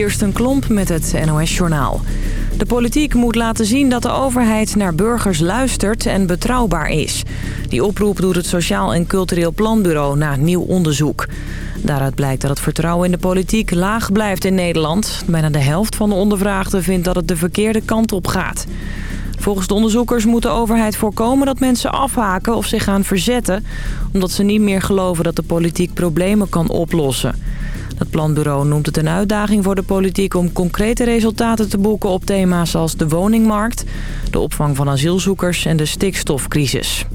Kirsten Klomp met het NOS-journaal. De politiek moet laten zien dat de overheid naar burgers luistert en betrouwbaar is. Die oproep doet het Sociaal en Cultureel Planbureau na nieuw onderzoek. Daaruit blijkt dat het vertrouwen in de politiek laag blijft in Nederland. Bijna de helft van de ondervraagden vindt dat het de verkeerde kant op gaat. Volgens de onderzoekers moet de overheid voorkomen dat mensen afhaken of zich gaan verzetten... omdat ze niet meer geloven dat de politiek problemen kan oplossen. Het planbureau noemt het een uitdaging voor de politiek om concrete resultaten te boeken op thema's als de woningmarkt, de opvang van asielzoekers en de stikstofcrisis.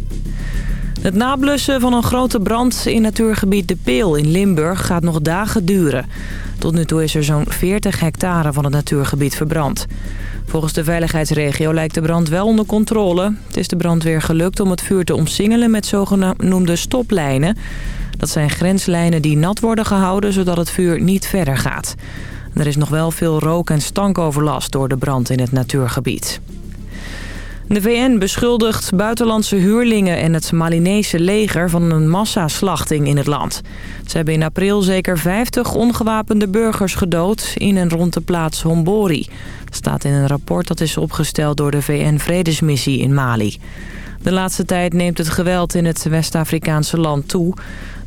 Het nablussen van een grote brand in natuurgebied De Peel in Limburg gaat nog dagen duren. Tot nu toe is er zo'n 40 hectare van het natuurgebied verbrand. Volgens de veiligheidsregio lijkt de brand wel onder controle. Het is de brandweer gelukt om het vuur te omsingelen met zogenoemde stoplijnen. Dat zijn grenslijnen die nat worden gehouden zodat het vuur niet verder gaat. Er is nog wel veel rook- en stankoverlast door de brand in het natuurgebied. De VN beschuldigt buitenlandse huurlingen en het Malinese leger van een massaslachting in het land. Ze hebben in april zeker 50 ongewapende burgers gedood in en rond de plaats Hombori. staat in een rapport dat is opgesteld door de VN-vredesmissie in Mali. De laatste tijd neemt het geweld in het West-Afrikaanse land toe.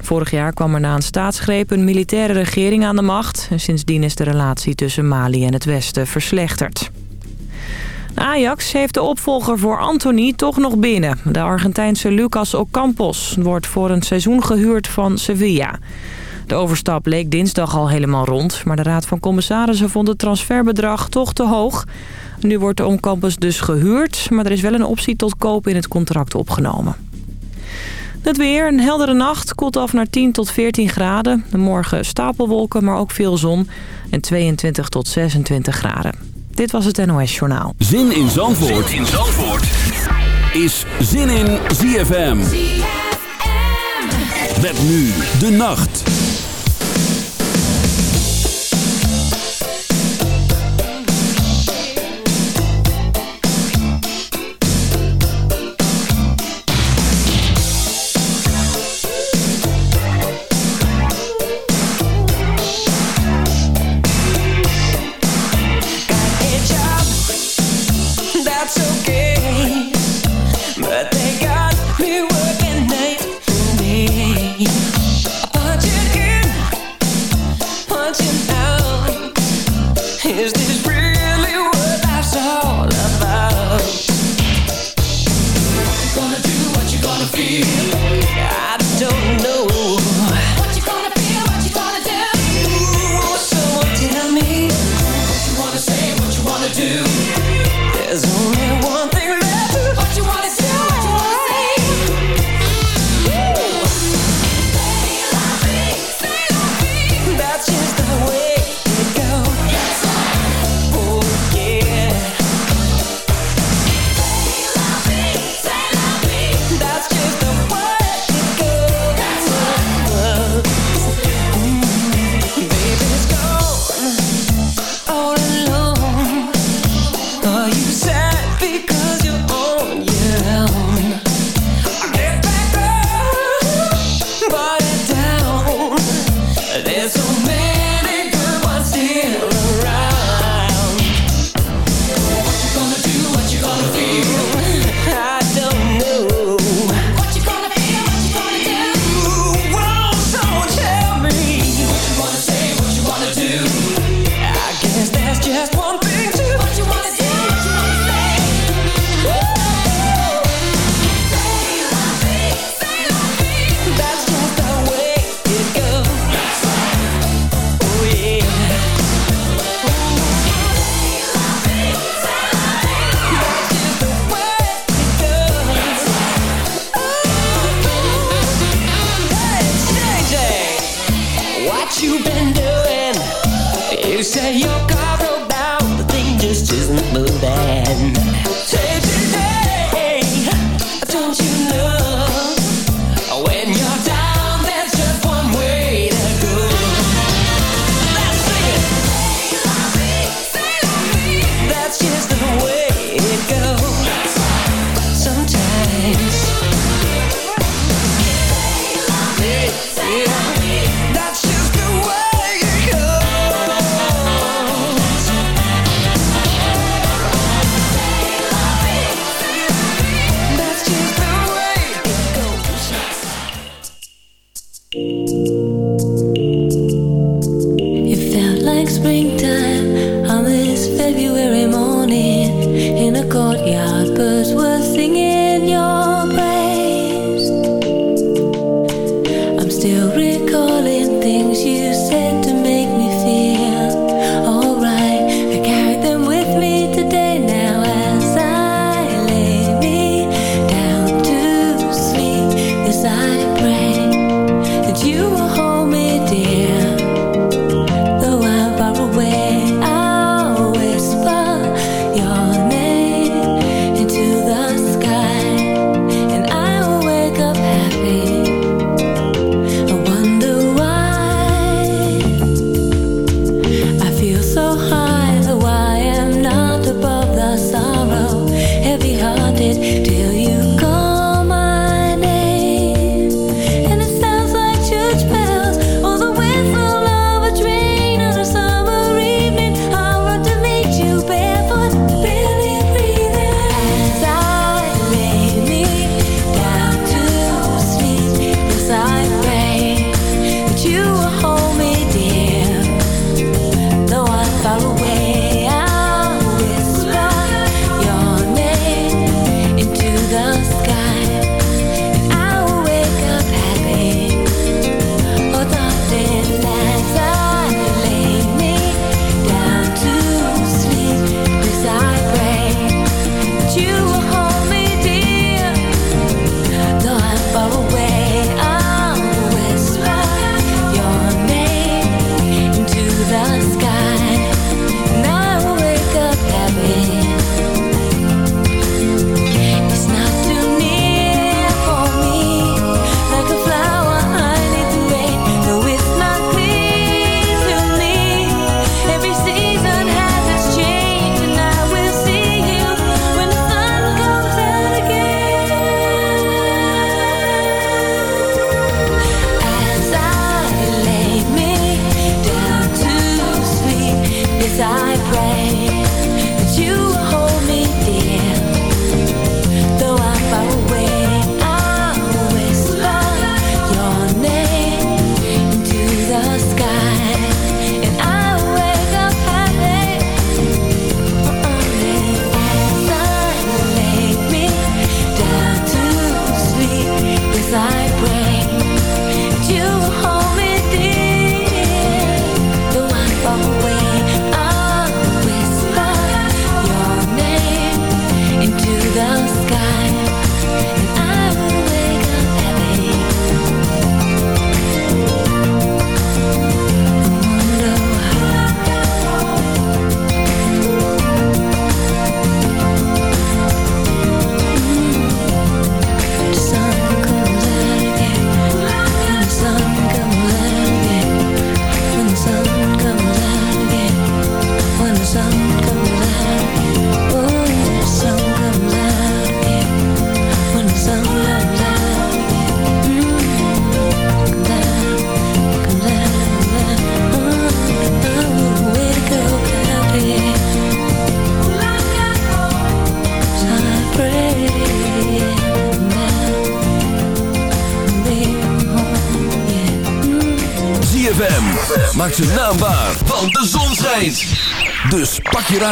Vorig jaar kwam er na een staatsgreep een militaire regering aan de macht. En sindsdien is de relatie tussen Mali en het Westen verslechterd. Ajax heeft de opvolger voor Anthony toch nog binnen. De Argentijnse Lucas Ocampos wordt voor een seizoen gehuurd van Sevilla. De overstap leek dinsdag al helemaal rond... maar de Raad van Commissarissen vond het transferbedrag toch te hoog. Nu wordt de Ocampos dus gehuurd... maar er is wel een optie tot koop in het contract opgenomen. Het weer, een heldere nacht, koelt af naar 10 tot 14 graden. Morgen stapelwolken, maar ook veel zon. En 22 tot 26 graden. Dit was het NOS Journaal. Zin in Zandvoort, zin in Zandvoort. is Zin in ZFM. ZFM. Met nu de nacht.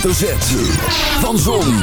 Hoofdletter Z. Van Zon,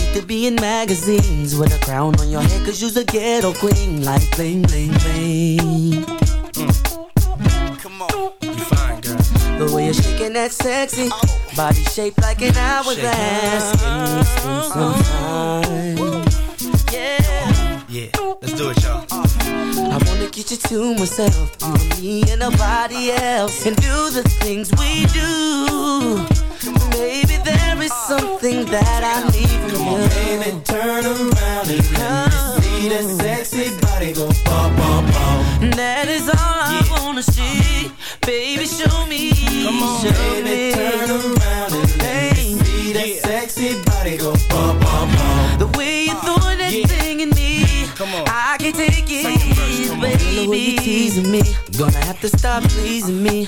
to be in magazines with a crown on your head, cause you's a ghetto queen. Like bling, bling, bling. Come on. You fine, girl. The way you're shaking that sexy body shaped like an hourglass. Can we spend some time? Yeah. Yeah, let's do it, y'all. I wanna get you to myself, and me and nobody else, and do the things we do. Maybe there is something that I need from you. Baby, turn around and let me see that sexy body go bum bum bum. That is all I wanna see. Baby, show me. Come on, show Baby, me. turn around and let me see that sexy body go bum bum bum. The way you throw that thing in me, Come on. I can't take it, verse, baby. The way you teasing me, gonna have to stop pleasing me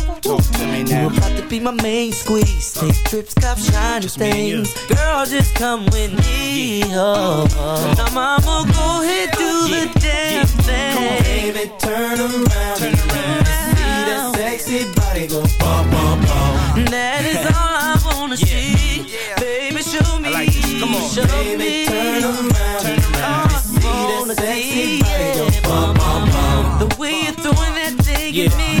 Talk to me now. about to be my main squeeze. Take trips, cop shiny Just things. Girl, just come with me. Oh, oh. Now, mama, go ahead, do Yeah. the damn thing. Come on, Baby, turn around. Turn around. See that sexy body go bum, bum, bum. That is all I wanna Yeah. see. Yeah. Baby, show me. like. Come on. Show Baby, me. turn around. Turn around. See that sexy body go bum, bum, bum. The way you're throwing that thing at me.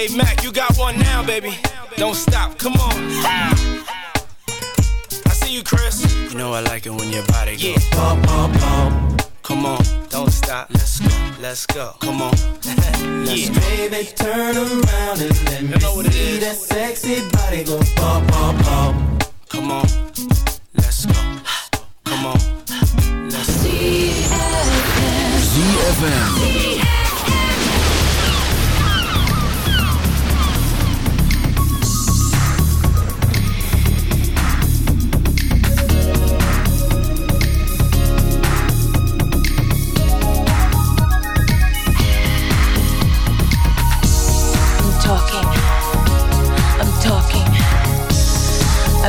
Dave Mack, you got one now, baby. Don't stop. Come on. I see you, Chris. You know I like it when your body goes. Yeah. Bum, bum, bum. Come on. Don't stop. Let's go. Let's go. Come on. yeah. Baby, turn around and let me know what see that sexy body go bum, bum, bum. Come on, let's go. Come on, let's go. ZFM. I'm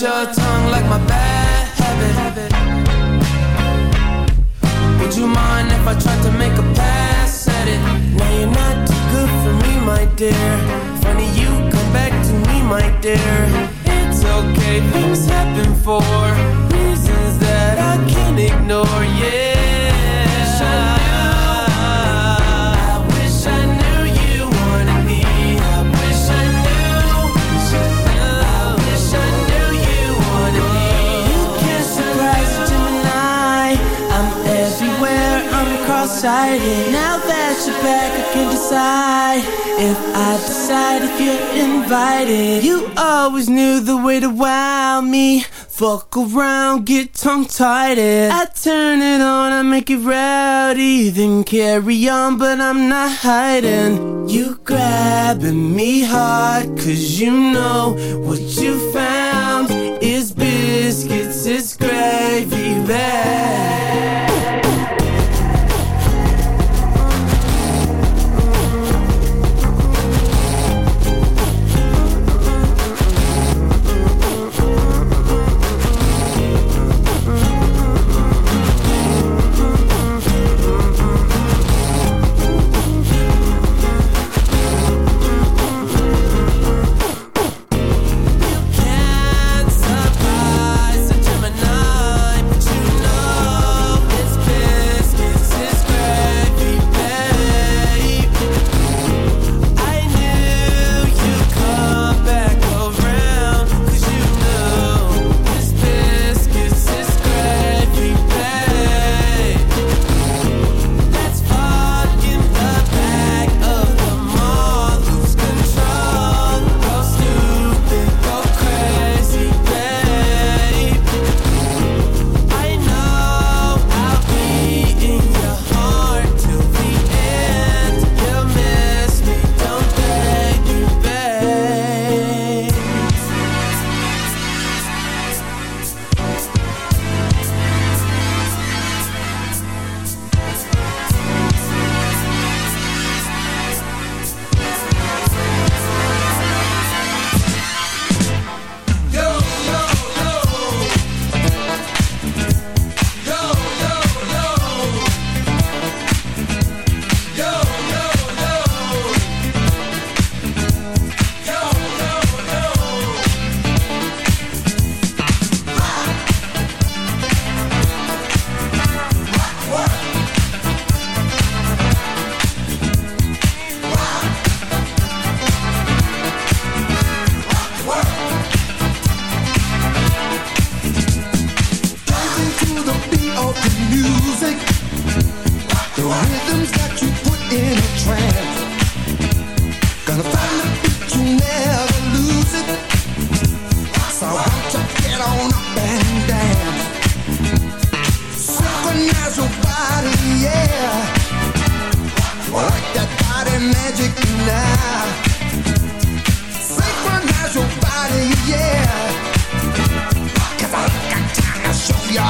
church invited. You always knew the way to wow me. Fuck around, get tongue tied. I turn it on, I make it rowdy. Then carry on, but I'm not hiding. You grabbing me hard, cause you know what you found is biscuits, is gravy bag.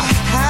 To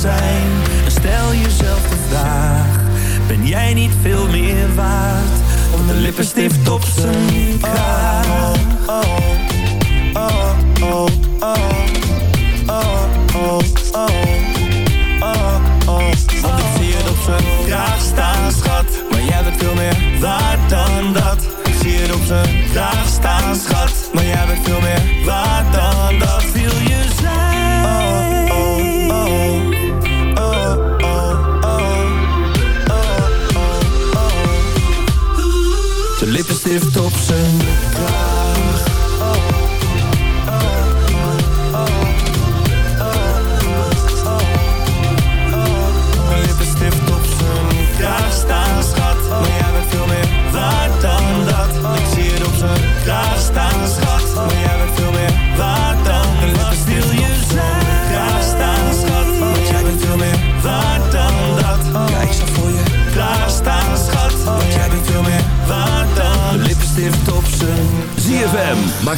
Stel jezelf de vraag, ben jij niet veel meer waard? Om de lippenstift op zijn kraag. oh,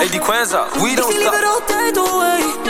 Hey, die Quenza, we don't stop.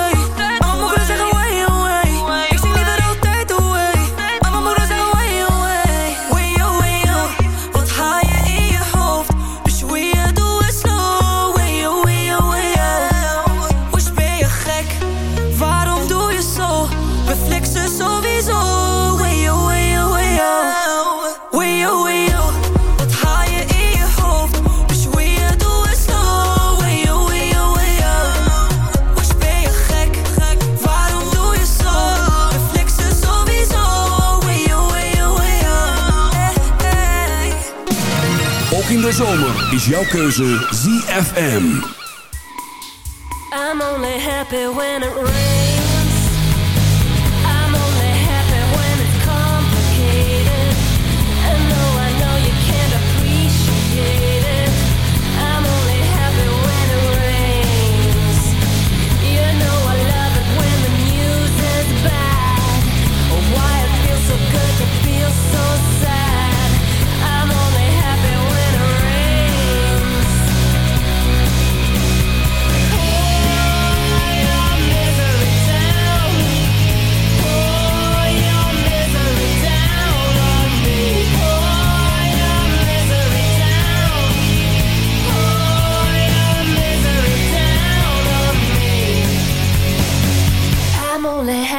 zomer is jouw keuze ZFM. I'm only happy when it rains.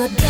the dark.